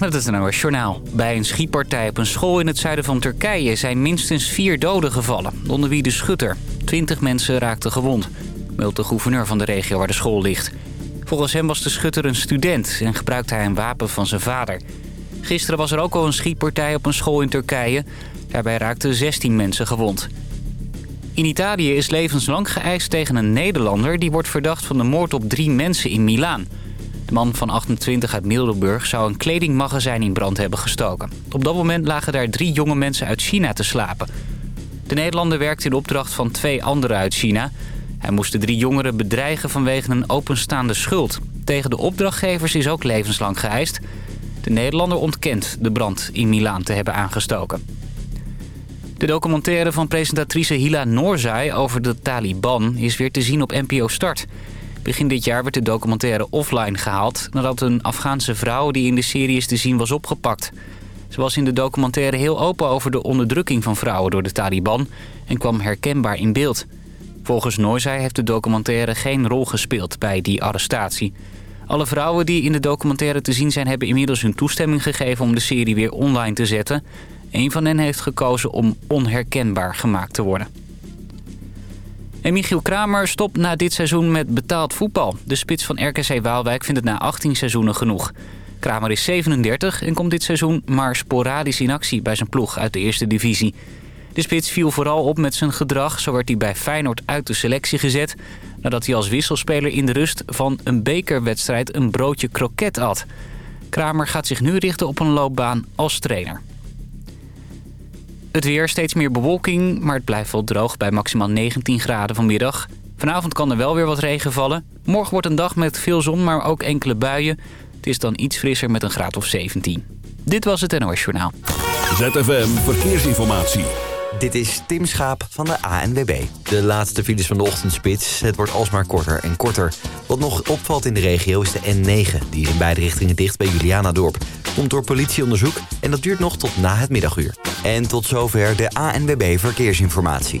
Met het NOS. Bij een schietpartij op een school in het zuiden van Turkije... zijn minstens vier doden gevallen, onder wie de schutter. Twintig mensen raakten gewond, meldt de gouverneur van de regio waar de school ligt. Volgens hem was de schutter een student en gebruikte hij een wapen van zijn vader. Gisteren was er ook al een schietpartij op een school in Turkije. Daarbij raakten 16 mensen gewond. In Italië is levenslang geëist tegen een Nederlander... die wordt verdacht van de moord op drie mensen in Milaan... De man van 28 uit Middelburg zou een kledingmagazijn in brand hebben gestoken. Op dat moment lagen daar drie jonge mensen uit China te slapen. De Nederlander werkte in opdracht van twee anderen uit China. Hij moest de drie jongeren bedreigen vanwege een openstaande schuld. Tegen de opdrachtgevers is ook levenslang geëist. De Nederlander ontkent de brand in Milaan te hebben aangestoken. De documentaire van presentatrice Hila Noorzai over de Taliban is weer te zien op NPO Start... Begin dit jaar werd de documentaire offline gehaald... nadat een Afghaanse vrouw die in de serie is te zien was opgepakt. Ze was in de documentaire heel open over de onderdrukking van vrouwen door de Taliban... en kwam herkenbaar in beeld. Volgens Noorzij heeft de documentaire geen rol gespeeld bij die arrestatie. Alle vrouwen die in de documentaire te zien zijn... hebben inmiddels hun toestemming gegeven om de serie weer online te zetten. Een van hen heeft gekozen om onherkenbaar gemaakt te worden. En Michiel Kramer stopt na dit seizoen met betaald voetbal. De spits van RKC Waalwijk vindt het na 18 seizoenen genoeg. Kramer is 37 en komt dit seizoen maar sporadisch in actie bij zijn ploeg uit de eerste divisie. De spits viel vooral op met zijn gedrag. Zo werd hij bij Feyenoord uit de selectie gezet... nadat hij als wisselspeler in de rust van een bekerwedstrijd een broodje kroket at. Kramer gaat zich nu richten op een loopbaan als trainer. Het weer, steeds meer bewolking, maar het blijft wel droog bij maximaal 19 graden vanmiddag. Vanavond kan er wel weer wat regen vallen. Morgen wordt een dag met veel zon, maar ook enkele buien. Het is dan iets frisser met een graad of 17. Dit was het NOS Journaal. ZFM Verkeersinformatie. Dit is Tim Schaap van de ANWB. De laatste files van de ochtendspits. Het wordt alsmaar korter en korter. Wat nog opvalt in de regio is de N9. Die is in beide richtingen dicht bij Julianadorp. Komt door politieonderzoek en dat duurt nog tot na het middaguur. En tot zover de ANWB Verkeersinformatie.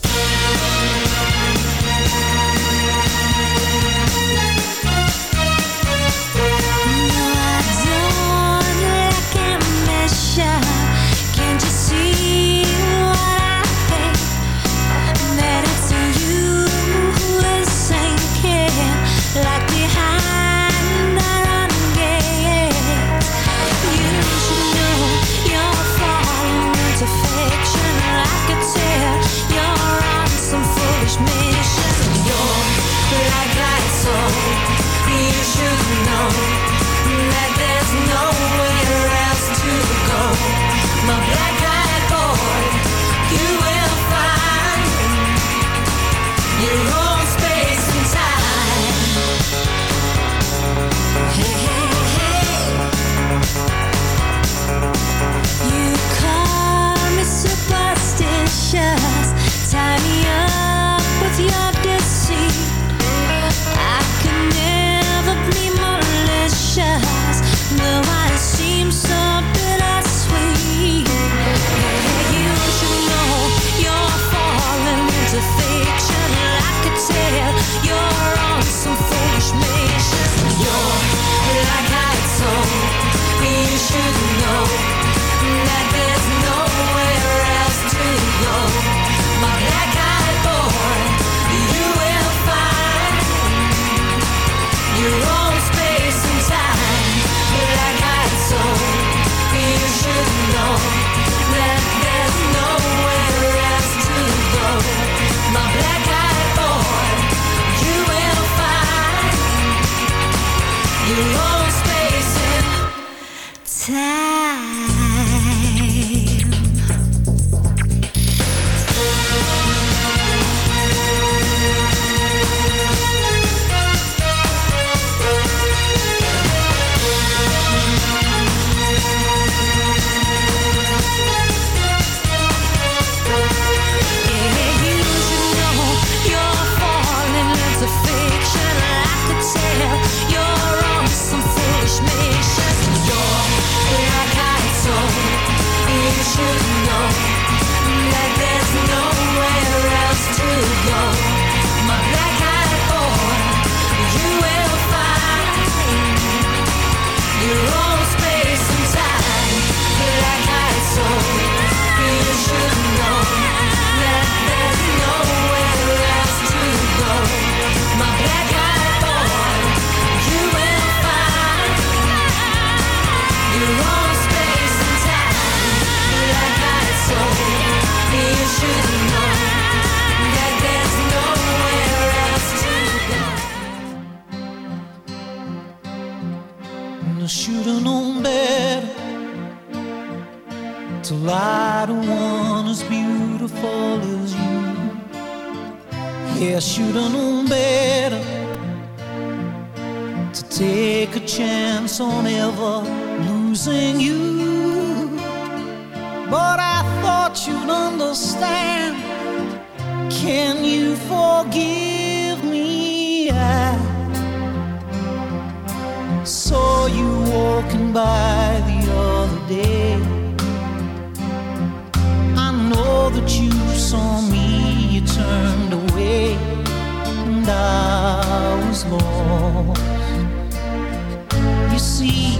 Yeah, I should've known better to take a chance on ever losing you. But I thought you'd understand. Can you forgive me? I saw you walking by the other day. I know that you saw me, I was lost. You see,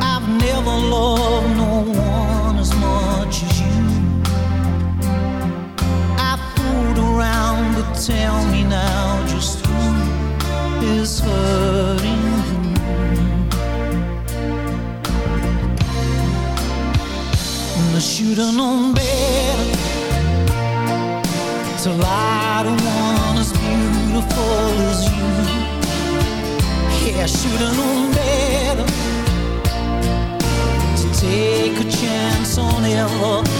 I've never loved no one as much as you. I fooled around, but tell me now just who is hurting. And I should've known better to lie I should've known better. To take a chance on ever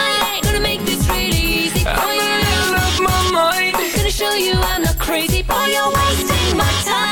Show you I'm not crazy, boy. You're wasting my time.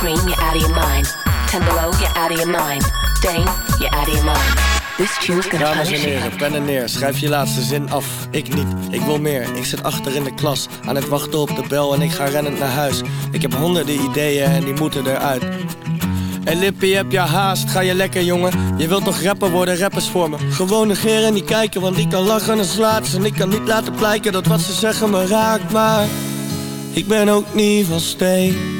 Cream, you're out of your mind. Ten below, you're out of your mind. Dane, you're out of your mind. Dames en heren, pen en neer, schrijf je laatste zin af. Ik niet, ik wil meer. Ik zit achter in de klas, aan het wachten op de bel en ik ga rennend naar huis. Ik heb honderden ideeën en die moeten eruit. En Lippie, heb je haast? Ga je lekker, jongen? Je wilt toch rapper worden, rappers voor me. Gewoon negeren en niet kijken, want ik kan lachen en slaat. En ik kan niet laten blijken dat wat ze zeggen me raakt, maar... Ik ben ook niet van steen.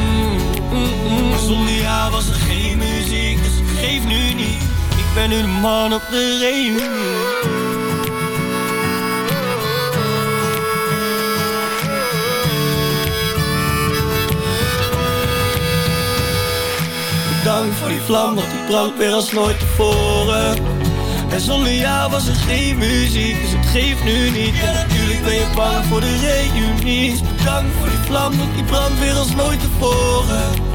Zonder jou was er geen muziek, dus geeft nu niet. Ik ben nu de man op de reunie. Bedankt voor die vlam, want die brandt weer als nooit tevoren. En zonder jou was er geen muziek, dus het geeft nu niet. En natuurlijk ben je bang voor de reunie. Dus bedankt voor die vlam, want die brandt weer als nooit tevoren.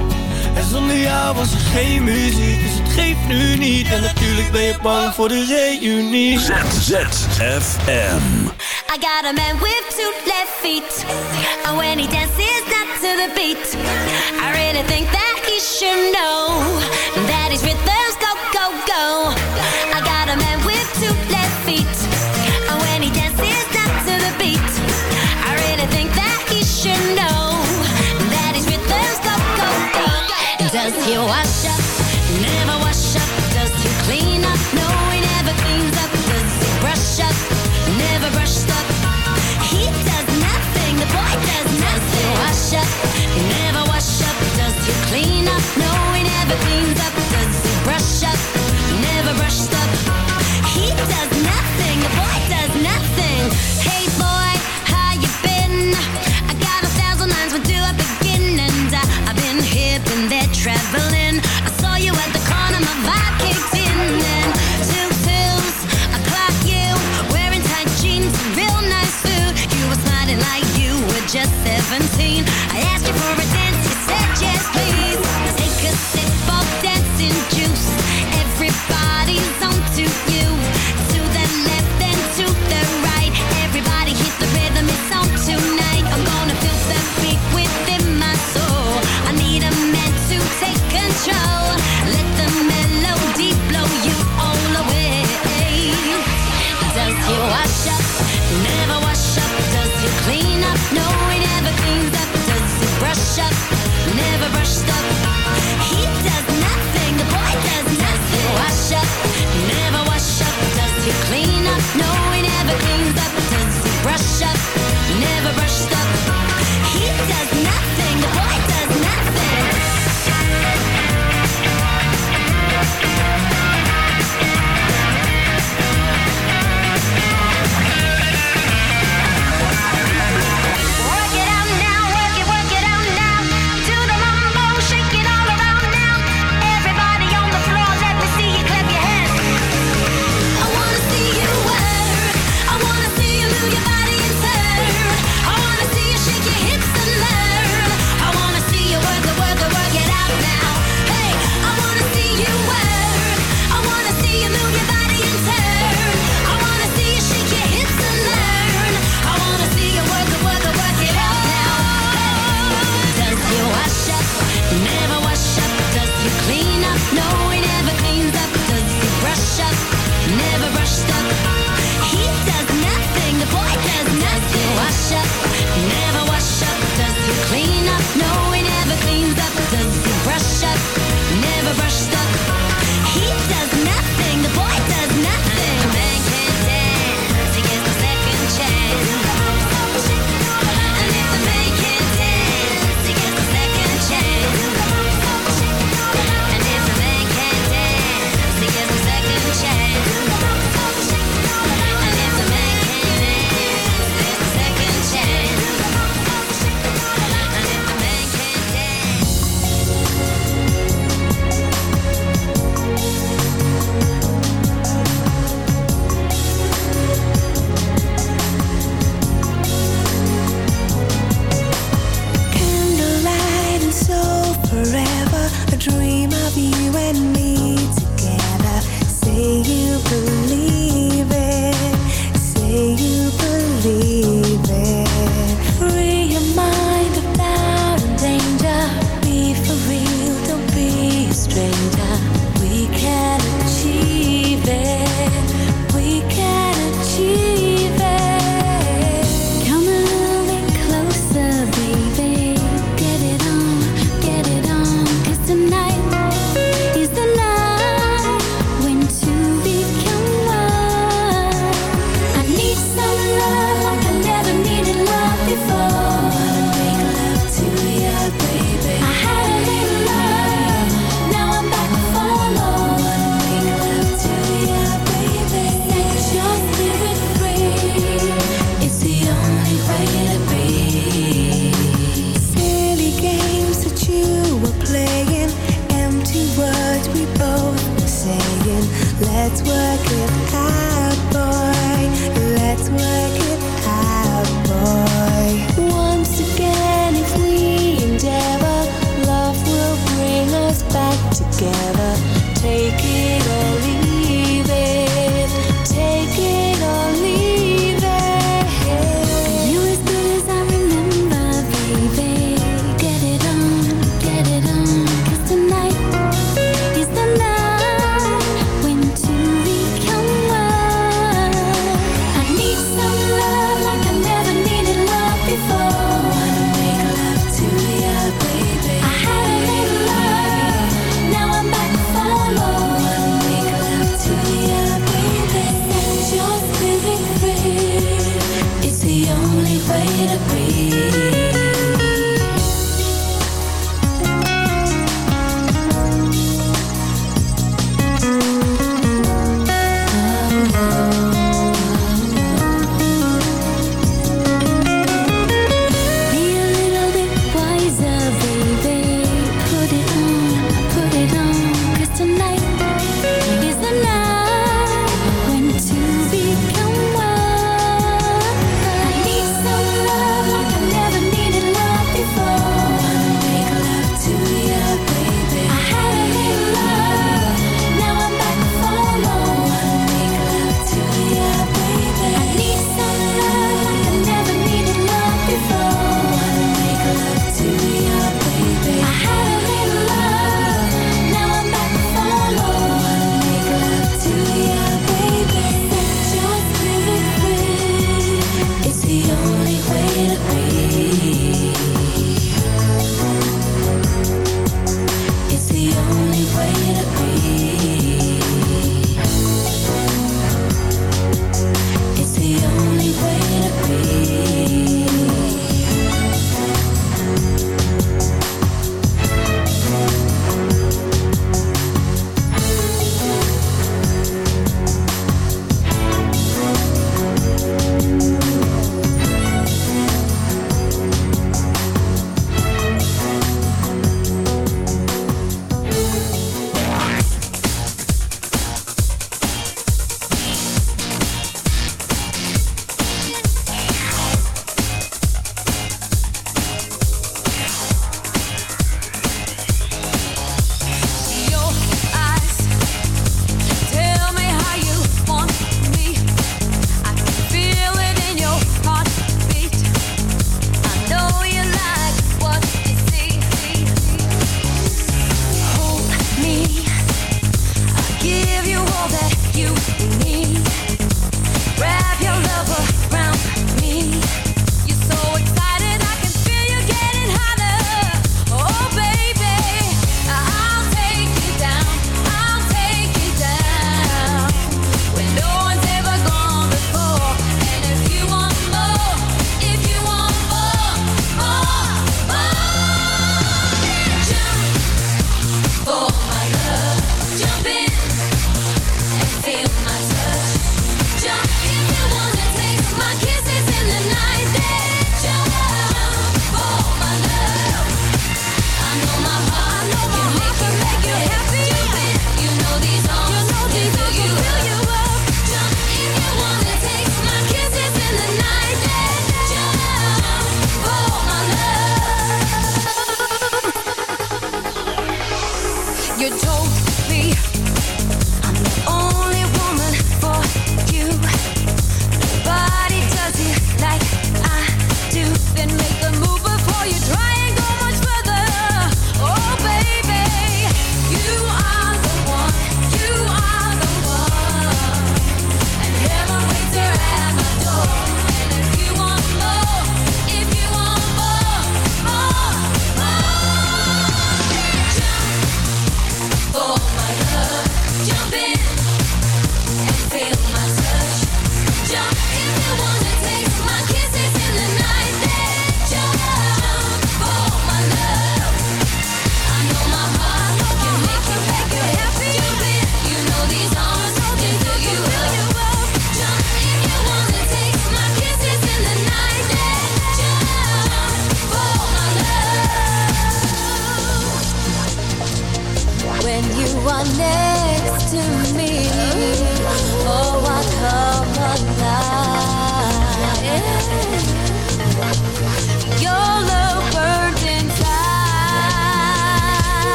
En zonder jou was er geen muziek, dus het geeft nu niet. En natuurlijk ben je bang voor de reunie. ZZFM. I got a man with two left feet. And when he dances not to the beat, I really think that he should know that his rhythms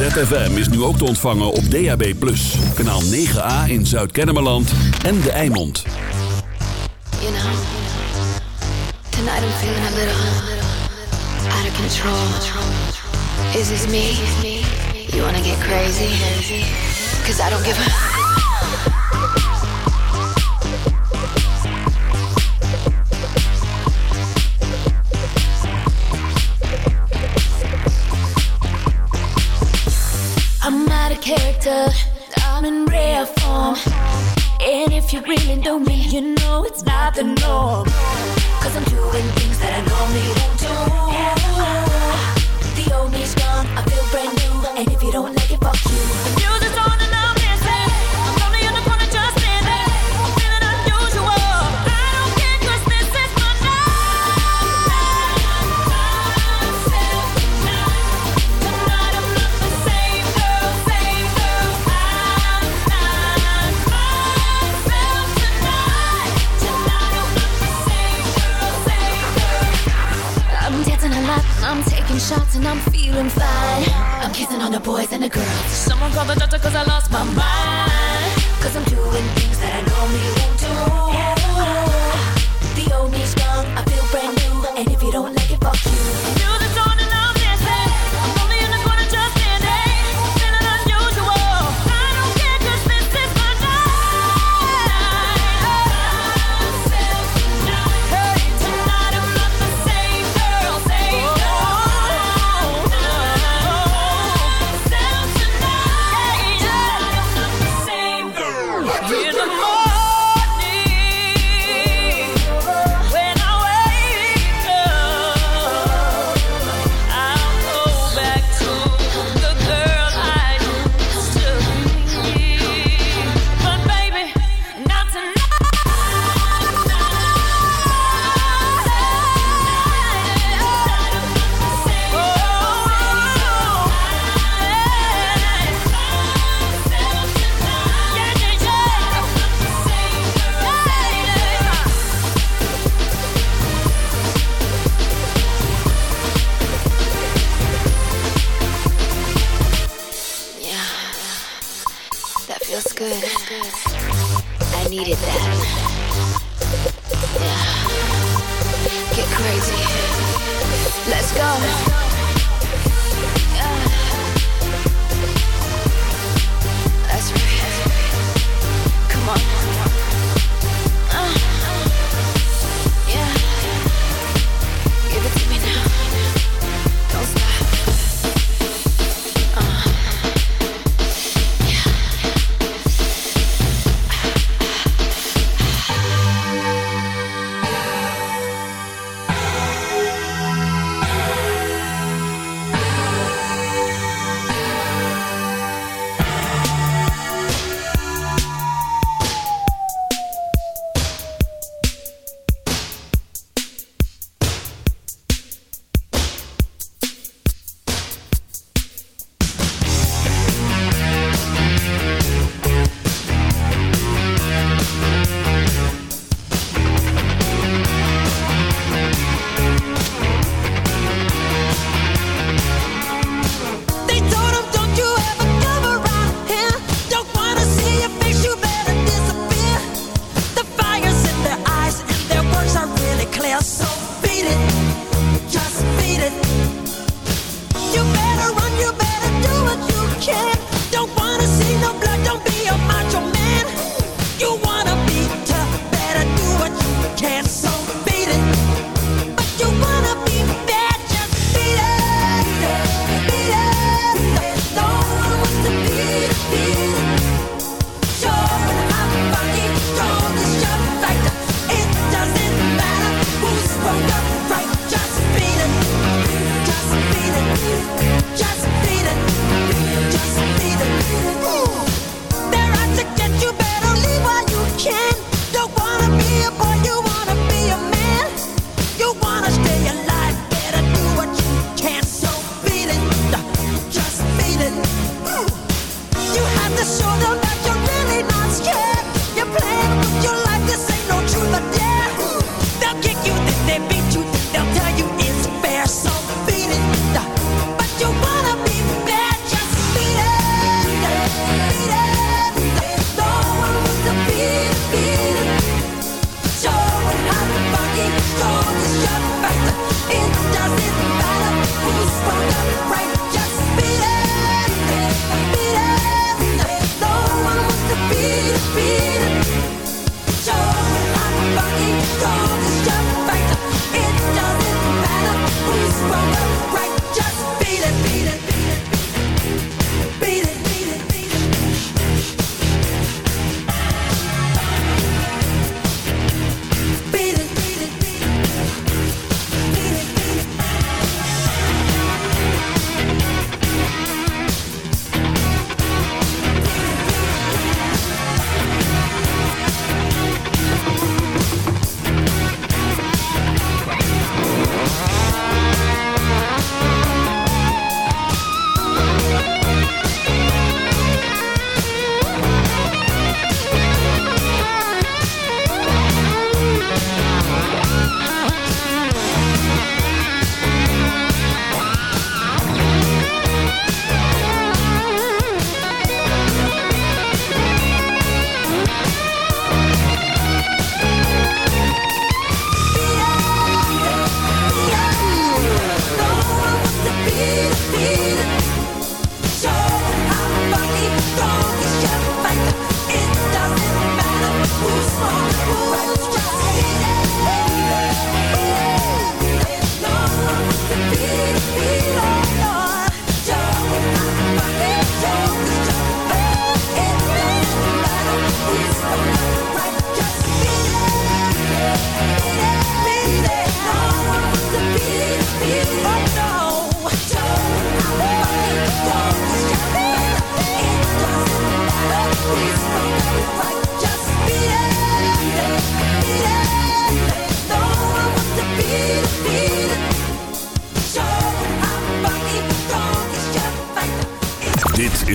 ZFM is nu ook te ontvangen op DAB+. Kanaal 9A in Zuid-Kennemerland en De Eimond. Is this me? You wanna get crazy? I'm in rare form. And if you really know me, you know it's not the norm.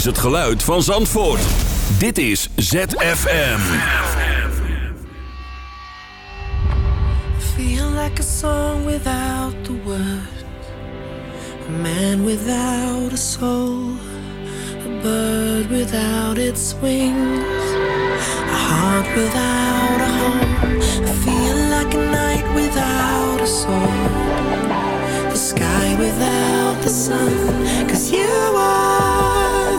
Het geluid van Zandvoort. Dit is ZFM. Feel like a song without the words. A man without a soul. A bird without its wings. A heart without a home. I feel like a night without a soul. The sky without the sun. Cause you are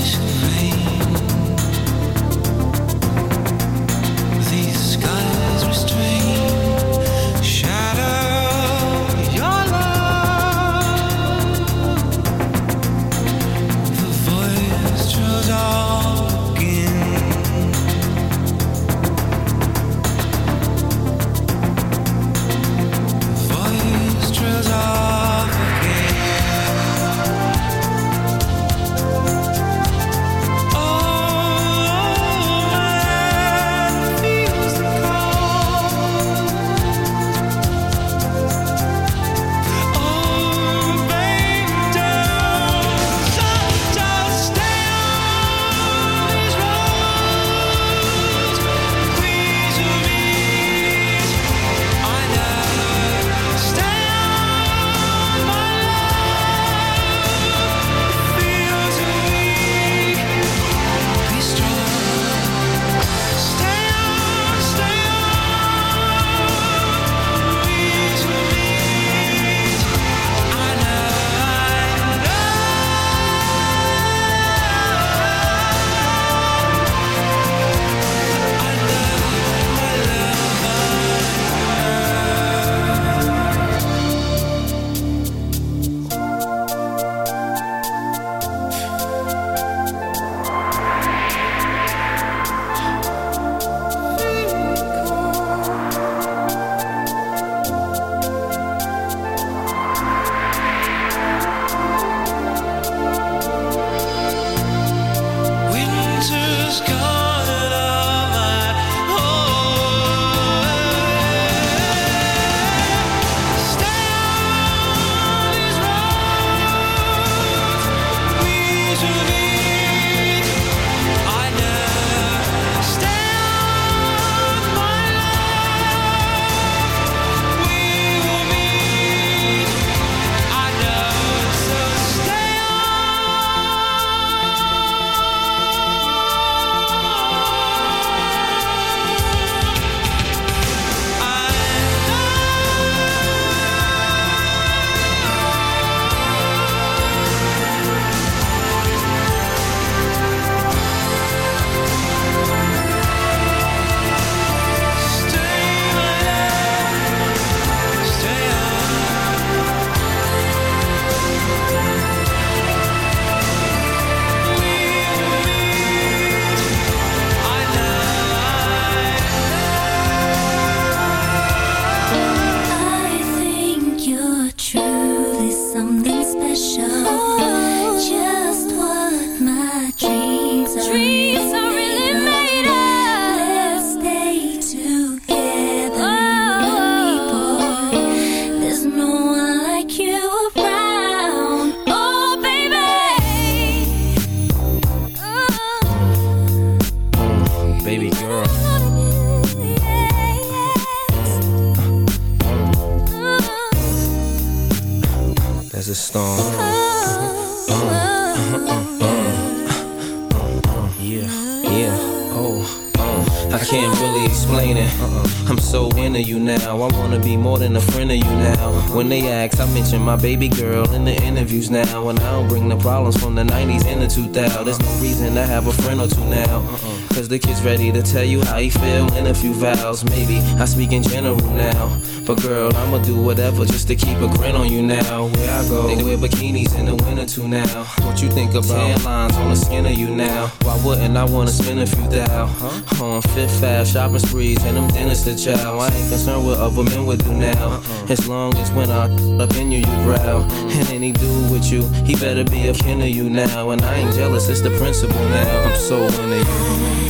mais vem. When they ask, I mention my baby girl in the interviews now. And I don't bring the problems from the 90s and the 2000s. There's no reason to have a friend or two now. Uh-uh. Cause the kid's ready to tell you how he feel in a few vows. Maybe I speak in general now. But girl, I'ma do whatever just to keep a grin on you now. Where I go, they wear bikinis in the winter too now. What you think about tan lines on the skin of you now? Why wouldn't I wanna spend a few thou? Huh? On Fifth Ave, shopping sprees, and them dinners to chow. I ain't concerned what other men would do now. Uh-uh. As long as when I up in you, you growl. And any dude with you, he better be a kin of you now. And I ain't jealous, it's the principle now. I'm so into you.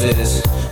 This.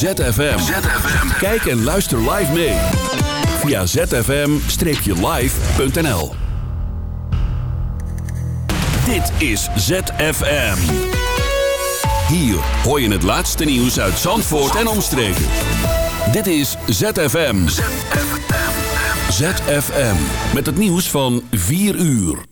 ZFM. Kijk en luister live mee. Via zfm-live.nl Dit is ZFM. Hier hoor je het laatste nieuws uit Zandvoort en omstreken. Dit is ZFM. ZFM. Met het nieuws van 4 uur.